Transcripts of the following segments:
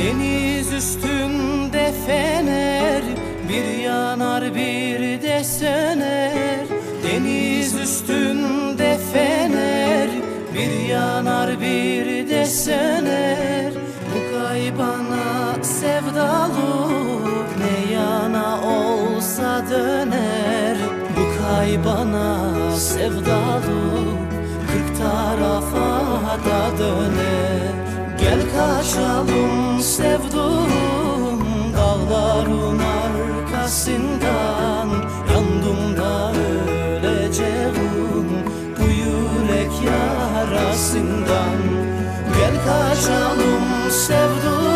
Deniz üstünde fener Bir yanar bir de söner. Deniz üstünde fener Bir yanar bir de söner. Bu kaybana sevdalı Ne yana olsa döner. Bu kaybana sevdalı Kırk tarafa da döner. Gel kaçalım sevduğum Dağların arkasından. Yandım da öleceğim Bu yürek yarasından. Gel kaçalım sevduğum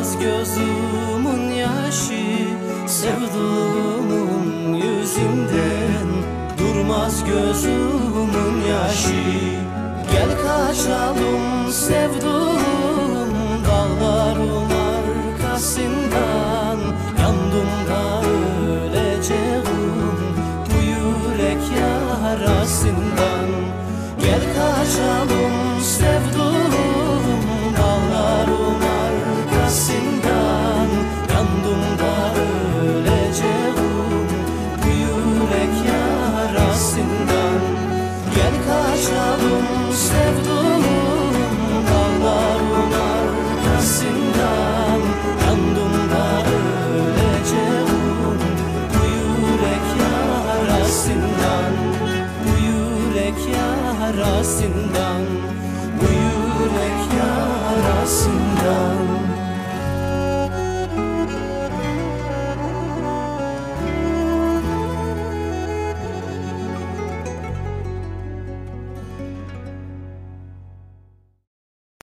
Durmaz gözümün yaşı Sevduğumun yüzünden. Durmaz gözümün yaşı. Gel kaçalım sevduğum Dağların arkasından. Yandım da öleceğim Bu yürek yarasından. Gel kaçalım yarasından Bu yürek yarasından Bu yürek yarasından.